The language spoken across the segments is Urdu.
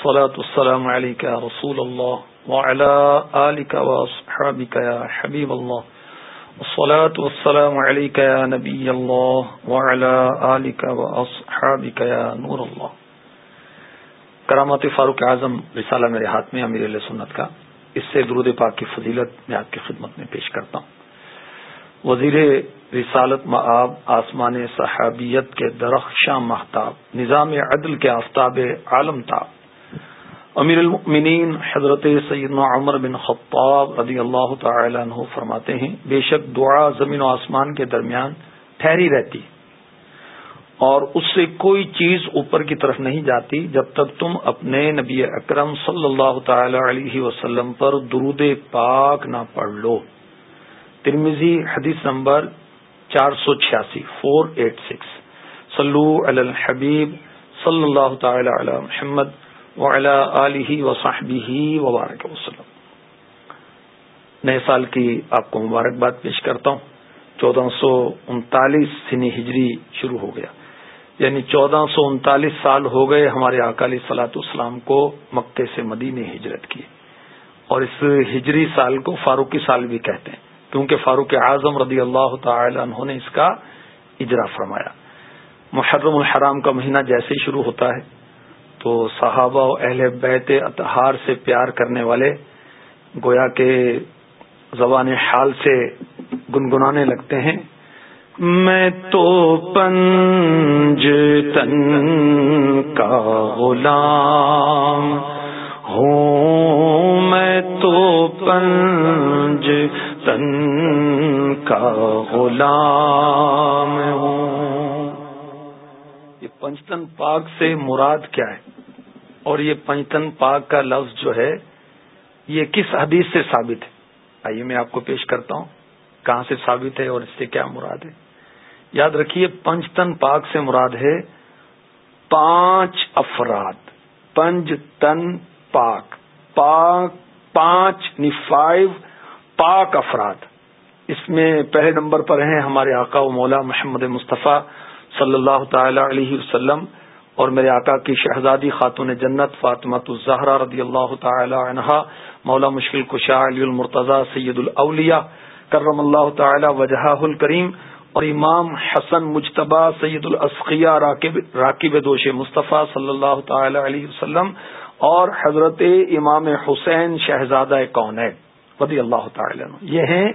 الصلاة والسلام عليك يا رسول الله وعلى آلك وأصحابك يا حبيب الله. الصلاة والسلام عليك يا نبي الله وعلى آلك وأصحابك يا نور الله. کرامات فاروق اعظم، رسالہ میرے ہاتھ میں، امیر علیہ سنت کا۔ اس سے درود پاک کی فضیلت میں آپ کی خدمت میں پیش کرتا ہوں۔ وزیر رسالت معاب آسمان صحابیت کے درخشاں محتاب نظام عدل کے آفتاب عالم تاب امیر المؤمنین حضرت سیدنا عمر بن خطاب رضی اللہ تعالی عنہ فرماتے ہیں، بے شک دعا زمین و آسمان کے درمیان ٹھہری رہتی، اور اس سے کوئی چیز اوپر کی طرف نہیں جاتی جب تک تم اپنے نبی اکرم صلی اللہ تعالی علیہ وسلم پر درود پاک نہ پڑھ لو۔ ترمیزی حدیث نمبر چار سو چھیاسی فور ایٹ سکس سلو الحبیب صلی اللہ تعالی علی محمد۔ وعلی علیہ وصحبہ وبارک وسلم۔ نئے سال کی آپ کو مبارکباد پیش کرتا ہوں۔ چودہ سو انتالیس سنی ہجری شروع ہو گیا۔ یعنی چودہ سو انتالیس سال ہو گئے ہمارے اکالی سلاط اسلام کو مکے سے مدینے ہجرت کی اور اس ہجری سال کو فاروقی سال بھی کہتے ہیں، کیونکہ فاروق اعظم رضی اللہ تعالی عنہ نے اس کا اجرا فرمایا۔ محرم الحرام کا مہینہ جیسے ہی شروع ہوتا ہے تو صحابہ و اہل بیت اتہار سے پیار کرنے والے گویا کے زبان حال سے گنگنانے لگتے ہیں۔ میں تو پنج تن کا غلام ہوں۔ میں تو پنج تن کا غلام پنجتن پاک سے مراد کیا ہے؟ اور یہ پنجتن پاک کا لفظ جو ہے، یہ کس حدیث سے ثابت ہے؟ آئیے میں آپ کو پیش کرتا ہوں، کہاں سے ثابت ہے اور اس سے کیا مراد ہے؟ یاد رکھیے پنج تن پاک سے مراد ہے پانچ افراد پنج تن پاک پاک، پانچ نی فائیو پاک افراد۔ اس میں پہلے نمبر پر ہیں ہمارے آقا و مولا محمد مصطفیٰ صلی اللہ تعالی علیہ وسلم اور میرے آقا کی شہزادی خاتون جنت فاطمت الزہرا رضی اللہ تعالی عنہا، مولا مشکل کشا علی المرتضی سید الاولیاء، کرم اللہ تعالی وجہ الکریم اور امام حسن مجتبہ سید الاسقیہ راکب دوش مصطفیٰ صلی اللہ تعالی علیہ وسلم اور حضرت امام حسین شہزادہ کون ہے؟ رضی اللہ تعالی عنہ۔ یہ ہیں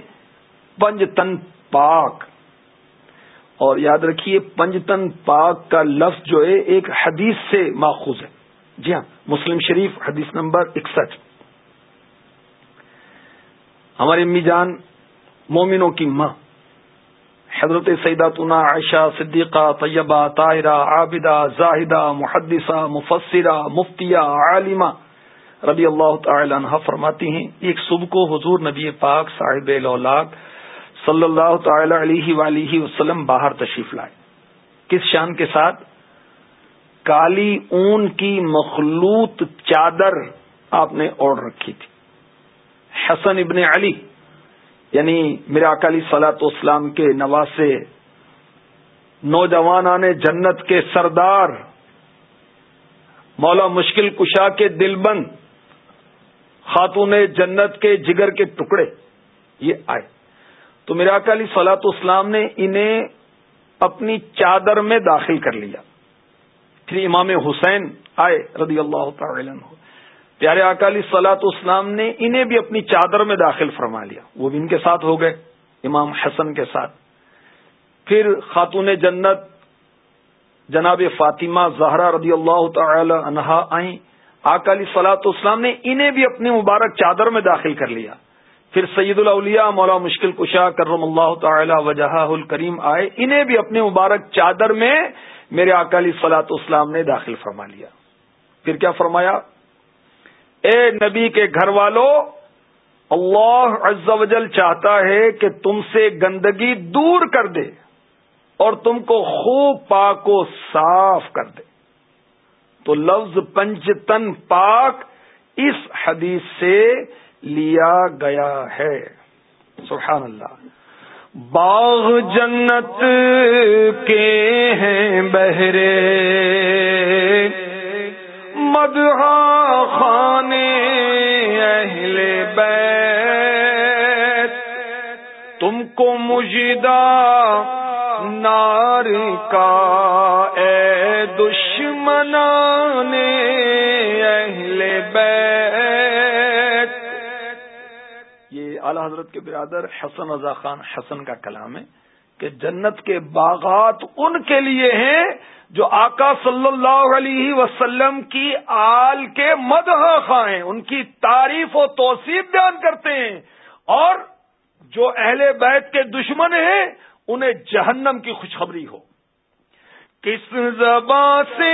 پنج تن پاک۔ اور یاد رکھیے پنج تن پاک کا لفظ جو ہے، ایک حدیث سے ماخوذ ہے۔ جی ہاں مسلم شریف حدیث نمبر اکسٹھ۔ ہماری امی جان، مومنوں کی ماں، حضرت سیداتنا عائشہ صدیقہ، طیبہ، طاہرہ، عابدہ، زاہدہ، محدثہ، مفسرہ، مفتیہ، عالمہ رضی اللہ تعالی عنہ فرماتی ہیں، ایک صبح کو حضور نبی پاک صاحب الاولاق صلی اللہ تعالی علیہ وآلہ وسلم باہر تشریف لائے۔ کس شان کے ساتھ؟ کالی اون کی مخلوط چادر آپ نے اوڑھ رکھی تھی۔ حسن ابن علی یعنی میرا اکالی سلاط اسلام کے نواسے نوجوان جنت کے سردار، مولا مشکل کشا کے دل بند خاتون جنت کے جگر کے ٹکڑے، یہ آئے۔ تو میرا اکالی سلاط اسلام نے انہیں اپنی چادر میں داخل کر لیا۔ پھر امام حسین آئے رضی اللہ تعالی عنہ۔ پیارے اکالی سلاط اسلام نے انہیں بھی اپنی چادر میں داخل فرما لیا۔ وہ بھی ان کے ساتھ ہو گئے، امام حسن کے ساتھ۔ پھر خاتون جنت جناب فاطمہ زہرا رضی اللہ تعالی عنہا آئیں۔ اکالی سلاط اسلام نے انہیں بھی اپنی مبارک چادر میں داخل کر لیا۔ پھر سید الاولیاء مولا مشکل کشا کرم اللہ تعالی وجہ الکریم آئے، انہیں بھی اپنی مبارک چادر میں میرے اکالی سلاط اسلام نے داخل فرما لیا۔ پھر کیا فرمایا؟ اے نبی کے گھر والوں اللہ عز و جل چاہتا ہے کہ تم سے گندگی دور کر دے اور تم کو خوب پاک و صاف کر دے۔ تو لفظ پنجتن پاک اس حدیث سے لیا گیا ہے۔ سبحان اللہ۔ باغ جنت کے ہیں بہرے۔ مدح خانے اہل بیت۔ تم کو مجدہ نار کا اے دشمنان اعلی حضرت کے برادر حسن رضا خان حسن کا کلام ہے کہ جنت کے باغات ان کے لیے ہیں جو آقا صلی اللہ علیہ وسلم کی آل کے مدح خواہیں ان کی تعریف و توصیف بیان کرتے ہیں۔ اور جو اہل بیت کے دشمن ہیں، انہیں جہنم کی خوشخبری ہو۔ کس زبان سے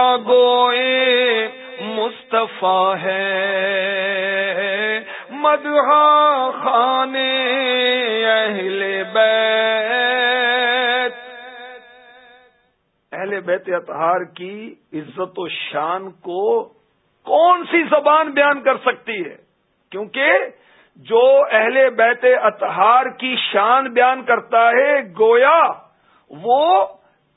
گوئے، مصطفیٰ ہے۔ مدح خانے اہل بیت۔ اہل بیت اطہار کی عزت و شان کو کون سی زبان بیان کر سکتی ہے؟ کیونکہ جو اہل بیت اطہار کی شان بیان کرتا ہے، گویا وہ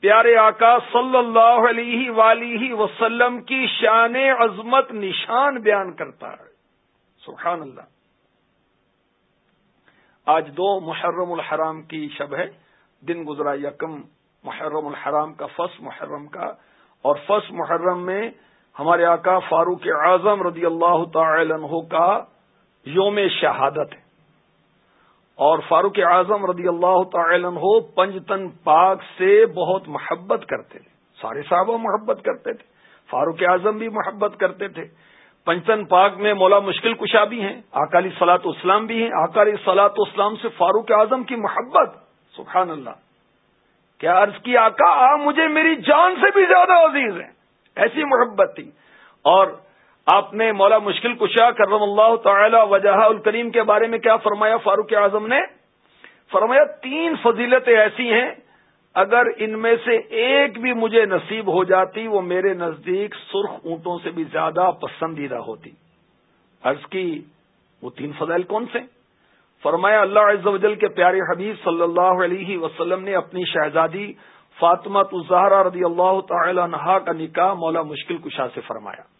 پیارے آقا صلی اللہ علیہ ولی وسلم کی شان عظمت نشان بیان کرتا ہے۔ سبحان اللہ۔ آج دو محرم الحرام کی شب ہے۔ دن گزرا یکم محرم الحرام کا فس محرم کا۔ اور فس محرم میں ہمارے آقا فاروق اعظم رضی اللہ تعالی عنہ کا یوم شہادت ہے۔ اور فاروق اعظم رضی اللہ تعالی عنہ پنجتن پاک سے بہت محبت کرتے تھے۔ سارے صحابہ محبت کرتے تھے۔ فاروق اعظم بھی محبت کرتے تھے۔ پنجتن پاک میں مولا مشکل کشا بھی ہیں اکالی سلاط اسلام بھی ہیں۔ اکالی سلاط اسلام سے فاروق اعظم کی محبت، سبحان اللہ۔ کیا عرض کی آقا آپ مجھے میری جان سے بھی زیادہ عزیز ہیں۔ ایسی محبت تھی۔ اور آپ نے مولا مشکل کشا کرم اللہ تعالی وجہ الکریم کے بارے میں کیا فرمایا؟ فاروق اعظم نے فرمایا، تین فضیلتیں ایسی ہیں، اگر ان میں سے ایک بھی مجھے نصیب ہو جاتی، وہ میرے نزدیک سرخ اونٹوں سے بھی زیادہ پسندیدہ ہوتی۔ عرض کی، وہ تین فضائل کون سے؟ فرمایا، اللہ عز و جل کے پیارے حبیب صلی اللہ علیہ وسلم نے اپنی شہزادی فاطمہ الزہرا رضی اللہ تعالی عنہا کا نکاح مولا مشکل کشا سے فرمایا۔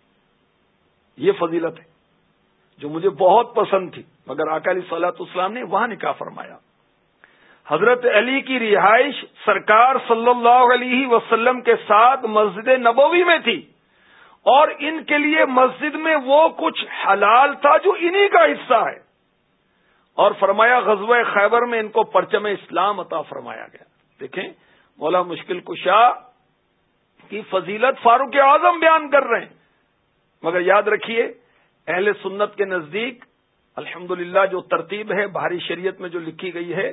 یہ فضیلت ہے جو مجھے بہت پسند تھی، مگر اکالی صلاحت اسلام نے وہاں نکاح فرمایا۔ حضرت علی کی رہائش سرکار صلی اللہ علیہ وسلم کے ساتھ مسجد نبوی میں تھی، اور ان کے لیے مسجد میں وہ کچھ حلال تھا جو انہی کا حصہ ہے۔ اور فرمایا، غزوہ خیبر میں ان کو پرچم اسلام عطا فرمایا گیا۔ دیکھیں، مولا مشکل کشا کی فضیلت فاروق اعظم بیان کر رہے ہیں۔ مگر یاد رکھیے، اہل سنت کے نزدیک الحمد جو ترتیب ہے، بھاری شریعت میں جو لکھی گئی ہے،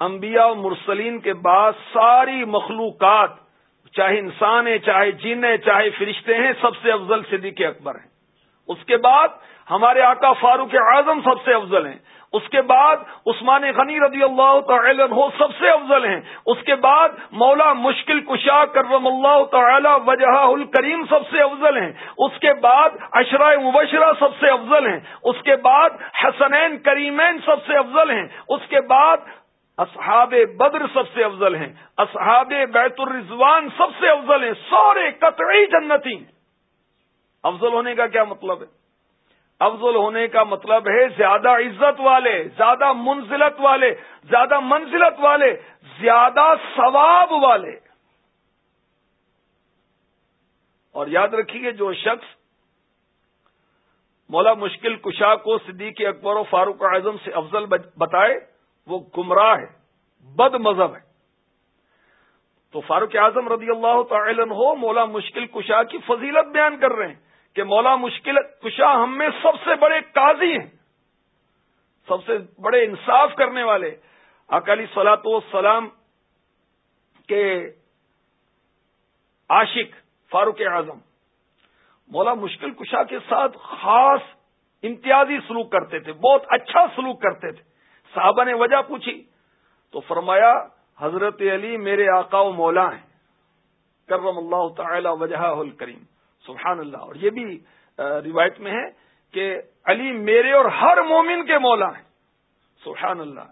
انبیاء و مرسلین کے بعد ساری مخلوقات، چاہے انسان ہیں، چاہے جن ہیں، چاہے فرشتے ہیں، سب سے افضل صدیق اکبر ہیں۔ اس کے بعد ہمارے آقا فاروق اعظم سب سے افضل ہیں۔ اس کے بعد عثمان غنی رضی اللہ تعالی عنہ سب سے افضل ہیں۔ اس کے بعد مولا مشکل کشا کرم اللہ تعالی وجہ الکریم سب سے افضل ہیں۔ اس کے بعد اشرائے مبشرہ سب سے افضل ہیں۔ اس کے بعد حسنین کریمین سب سے افضل ہیں۔ اس کے بعد اصحاب بدر سب سے افضل ہیں۔ اصحاب بیت الرضوان سب سے افضل ہیں۔ سورے قطعی جنتی۔ افضل ہونے کا کیا مطلب ہے؟ افضل ہونے کا مطلب ہے زیادہ عزت والے، زیادہ منزلت والے، زیادہ منزلت والے، زیادہ ثواب والے۔ اور یاد رکھیے جو شخص مولا مشکل کشا کو صدیق اکبر و فاروق اعظم سے افضل بتائے، وہ گمراہ ہے، بد مذہب ہے۔ تو فاروق اعظم رضی اللہ تعالی ہو مولا مشکل کشا کی فضیلت بیان کر رہے ہیں۔ کہ مولا مشکل، کشا ہم میں سب سے بڑے قاضی ہیں، سب سے بڑے انصاف کرنے والے۔ اکالی سلاط سلام کے عاشق فاروق اعظم۔ مولا مشکل کشا کے ساتھ خاص امتیازی سلوک کرتے تھے، بہت اچھا سلوک کرتے تھے۔ صحابہ نے وجہ پوچھی، تو فرمایا، حضرت علی میرے آقا و مولا ہیں۔ کرم اللہ تعالی وجہ الکریم۔ سبحان اللہ۔ اور یہ بھی روایت میں ہے کہ علی میرے اور ہر مومن کے مولا ہیں۔ سبحان اللہ۔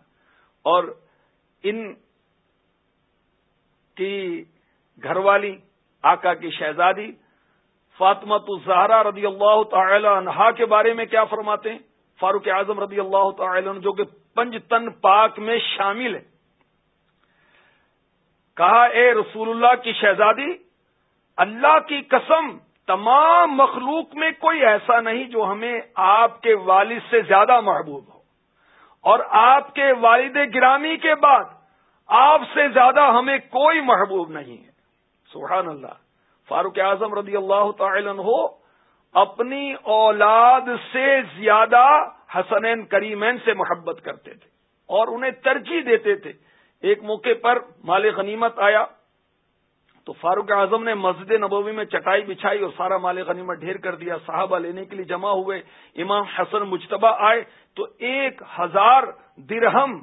اور ان کی گھر والی آقا کی شہزادی فاطمت الزہرا رضی اللہ تعالی عنہا کے بارے میں کیا فرماتے ہیں؟ فاروق اعظم رضی اللہ تعالی عنہ، جو کہ پنج تن پاک میں شامل ہے۔ کہا، اے رسول اللہ کی شہزادی، اللہ کی قسم تمام مخلوق میں کوئی ایسا نہیں جو ہمیں آپ کے والد سے زیادہ محبوب ہو۔ اور آپ کے والد گرامی کے بعد آپ سے زیادہ ہمیں کوئی محبوب نہیں ہے۔ سبحان اللہ۔ فاروق اعظم رضی اللہ تعالی عنہ اپنی اولاد سے زیادہ حسنین کریمین سے محبت کرتے تھے اور انہیں ترجیح دیتے تھے۔ ایک موقع پر مال غنیمت آیا۔ تو فاروق اعظم نے مسجد نبوی میں چٹائی بچھائی اور سارا مال غنیمت ڈھیر کر دیا، صحابہ لینے کے لیے جمع ہوئے، امام حسن مجتبہ آئے تو ایک ہزار درہم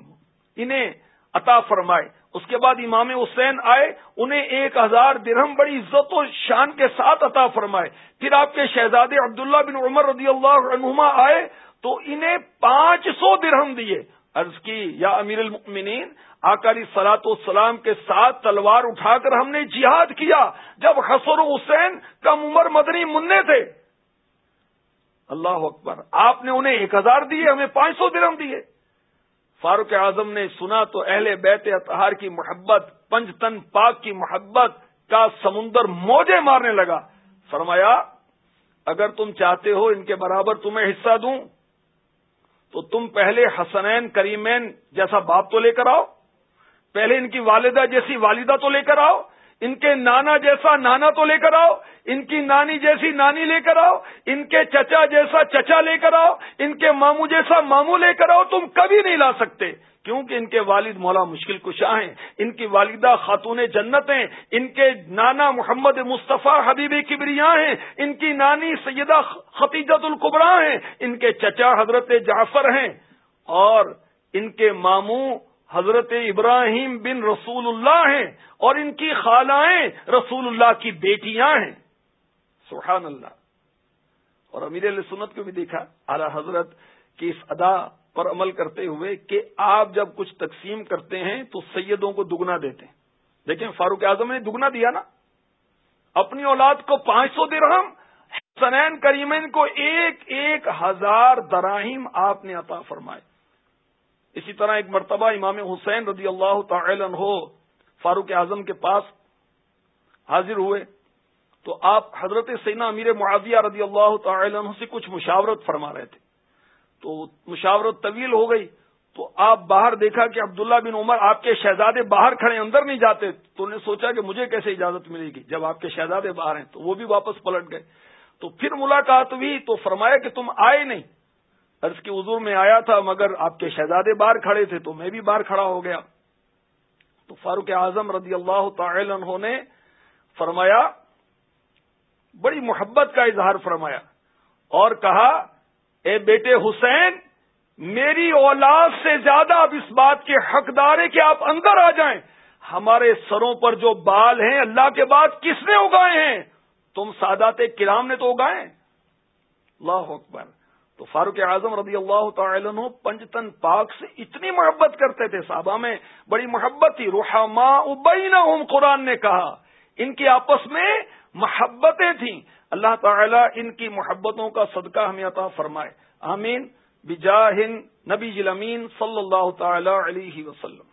انہیں عطا فرمائے۔ اس کے بعد امام حسین آئے، انہیں ایک ہزار درہم بڑی عزت و شان کے ساتھ عطا فرمائے۔ پھر آپ کے شہزادے عبداللہ بن عمر رضی اللہ عنہما آئے تو انہیں پانچ سو درہم دیے۔ عرض کی، یا امیر المؤمنین آکاری سلاط السلام کے ساتھ تلوار اٹھا کر ہم نے جہاد کیا جب حسر حسین کم عمر مدنی منع تھے۔ اللہ اکبر، آپ نے انہیں ایک ہزار دیے، ہمیں پانچ سو درم دیے۔ فاروق اعظم نے سنا تو اہل بیت اتہار کی محبت، پنج تن پاک کی محبت کا سمندر موجے مارنے لگا۔ فرمایا، اگر تم چاہتے ہو ان کے برابر تمہیں حصہ دوں تو تم پہلے حسنین کریمین جیسا باپ تو لے کر آؤ، پہلے ان کی والدہ جیسی والدہ تو لے کر آؤ ان کے نانا جیسا نانا تو لے کر آؤ، ان کی نانی جیسی نانی لے کر آؤ، ان کے چچا جیسا چچا لے کر آؤ، ان کے ماموں جیسا ماموں لے کر آؤ، تم کبھی نہیں لا سکتے۔ کیونکہ ان کے والد مولا مشکل کشاں ہیں، ان کی والدہ خاتون جنت ہیں، ان کے نانا محمد مصطفیٰ حبیبی کبریا ہیں، ان کی نانی سیدہ خطیجت القبرا ہیں، ان کے چچا حضرت جعفر ہیں، اور ان کے ماموں حضرت ابراہیم بن رسول اللہ ہیں اور ان کی خالائیں رسول اللہ کی بیٹیاں ہیں۔ سبحان اللہ۔ اور امیر علیہ سنت کو بھی دیکھا، اعلی حضرت کی اس ادا پر عمل کرتے ہوئے کہ آپ جب کچھ تقسیم کرتے ہیں تو سیدوں کو دگنا دیتے ہیں۔ لیکن فاروق اعظم نے دگنا دیا نا۔ اپنی اولاد کو پانچ سو درہم سنین کریمین کو ایک ایک ہزار دراہیم آپ نے عطا فرمائے۔ اسی طرح ایک مرتبہ امام حسین رضی اللہ تعالی عنہ فاروق اعظم کے پاس حاضر ہوئے۔ تو آپ حضرت سینا امیر معاویہ رضی اللہ تعالی عنہ سے کچھ مشاورت فرما رہے تھے۔ تو مشاورت طویل ہو گئی۔ تو آپ باہر دیکھا کہ عبداللہ بن عمر آپ کے شہزادے باہر کھڑے اندر نہیں جاتے۔ تو انہیں سوچا کہ مجھے کیسے اجازت ملے گی؟ جب آپ کے شہزادے باہر ہیں تو وہ بھی واپس پلٹ گئے۔ تو پھر ملاقات ہوئی تو فرمایا کہ تم آئے نہیں۔ عرض کی حضور میں آیا تھا، مگر آپ کے شہزادے باہر کھڑے تھے تو میں بھی باہر کھڑا ہو گیا۔ تو فاروق اعظم رضی اللہ تعالی عنہ نے فرمایا، بڑی محبت کا اظہار فرمایا اور کہا، اے بیٹے حسین، میری اولاد سے زیادہ اب اس بات کے حقدار ہے کہ آپ اندر آ جائیں۔ ہمارے سروں پر جو بال ہیں، اللہ کے بعد کس نے اگائے ہیں؟ تم سادات کرام نے تو اگائے۔ اللہ اکبر۔ تو فاروق اعظم رضی اللہ تعالی عنہ پنجتن پاک سے اتنی محبت کرتے تھے، صحابہ میں بڑی محبت تھی۔ روحما ابینہم قرآن نے کہا، ان کی آپس میں محبتیں تھیں۔ اللہ تعالی ان کی محبتوں کا صدقہ ہمیں عطا فرمائے۔ آمین۔ بجاہن نبی ضلع صلی اللہ تعالی علیہ وسلم۔